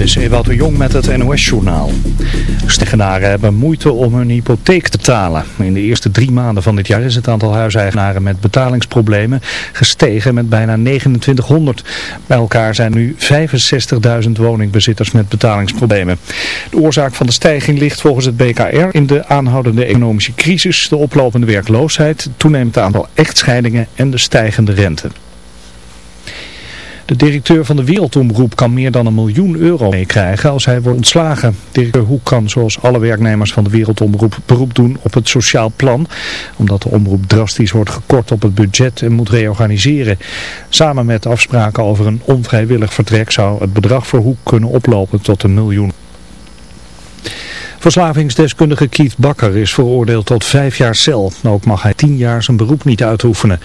Dit is Ewout de Jong met het NOS-journaal. Stegenaren hebben moeite om hun hypotheek te betalen. In de eerste drie maanden van dit jaar is het aantal huiseigenaren met betalingsproblemen gestegen met bijna 2900. Bij elkaar zijn nu 65.000 woningbezitters met betalingsproblemen. De oorzaak van de stijging ligt volgens het BKR in de aanhoudende economische crisis, de oplopende werkloosheid, toenemend aantal echtscheidingen en de stijgende rente. De directeur van de Wereldomroep kan meer dan een miljoen euro meekrijgen als hij wordt ontslagen. Directeur Hoek kan zoals alle werknemers van de Wereldomroep beroep doen op het sociaal plan. Omdat de omroep drastisch wordt gekort op het budget en moet reorganiseren. Samen met afspraken over een onvrijwillig vertrek zou het bedrag voor Hoek kunnen oplopen tot een miljoen. Verslavingsdeskundige Keith Bakker is veroordeeld tot vijf jaar cel. Ook mag hij tien jaar zijn beroep niet uitoefenen.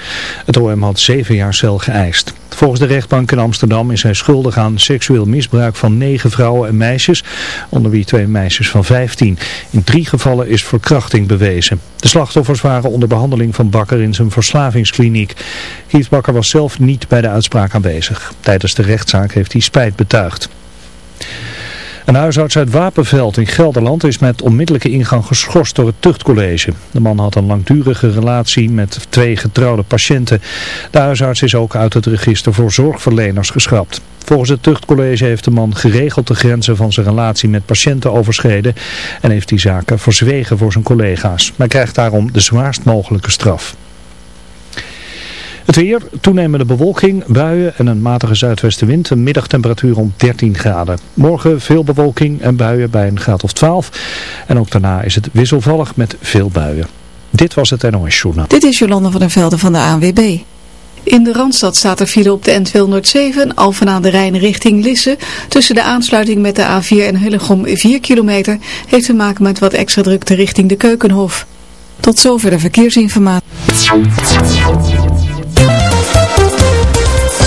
Het OM had zeven jaar cel geëist. Volgens de rechtbank in Amsterdam is hij schuldig aan seksueel misbruik van negen vrouwen en meisjes, onder wie twee meisjes van vijftien. In drie gevallen is verkrachting bewezen. De slachtoffers waren onder behandeling van Bakker in zijn verslavingskliniek. Keith Bakker was zelf niet bij de uitspraak aanwezig. Tijdens de rechtszaak heeft hij spijt betuigd. Een huisarts uit Wapenveld in Gelderland is met onmiddellijke ingang geschorst door het tuchtcollege. De man had een langdurige relatie met twee getrouwde patiënten. De huisarts is ook uit het register voor zorgverleners geschrapt. Volgens het tuchtcollege heeft de man geregeld de grenzen van zijn relatie met patiënten overschreden en heeft die zaken verzwegen voor zijn collega's. Maar krijgt daarom de zwaarst mogelijke straf. Het weer, toenemende bewolking, buien en een matige zuidwestenwind. Een middagtemperatuur om 13 graden. Morgen veel bewolking en buien bij een graad of 12. En ook daarna is het wisselvallig met veel buien. Dit was het NOS Journaal. Dit is Jolanda van der Velde van de ANWB. In de Randstad staat er file op de N207, Alphen aan de Rijn richting Lisse. Tussen de aansluiting met de A4 en Hillegom 4 kilometer heeft te maken met wat extra drukte richting de Keukenhof. Tot zover de verkeersinformatie.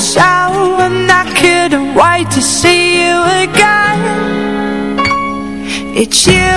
So And I couldn't wait to see you again. It's you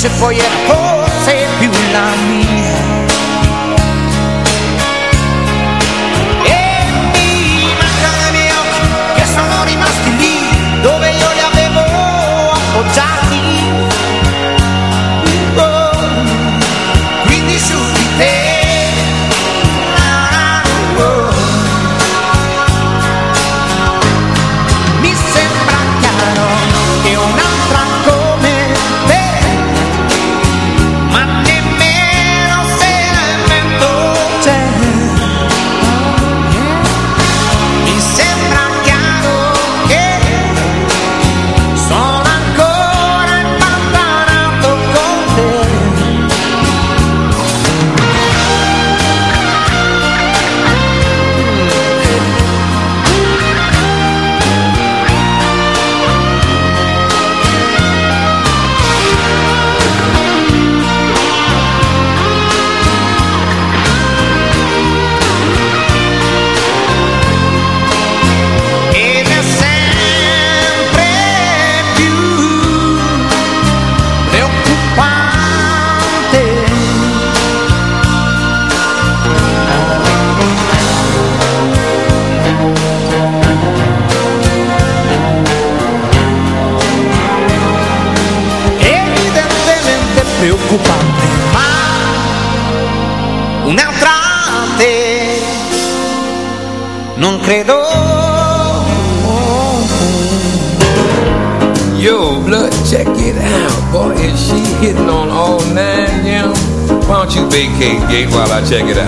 je poi è forse più la me. Check it out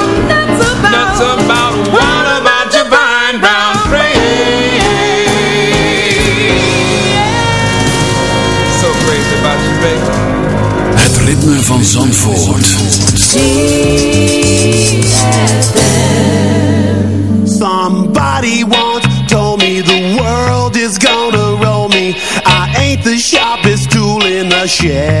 ritme van Zandvoort. Somebody once told me the world is gonna roll me. I ain't the sharpest tool in the shed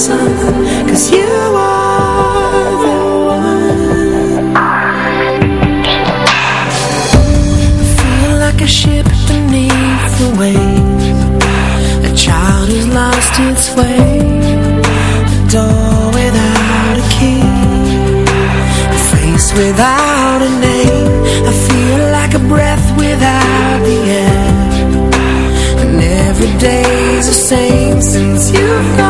Cause you are the one. I feel like a ship beneath the wave. A child who's lost its way. A door without a key. A face without a name. I feel like a breath without the air. And every day's the same since you've gone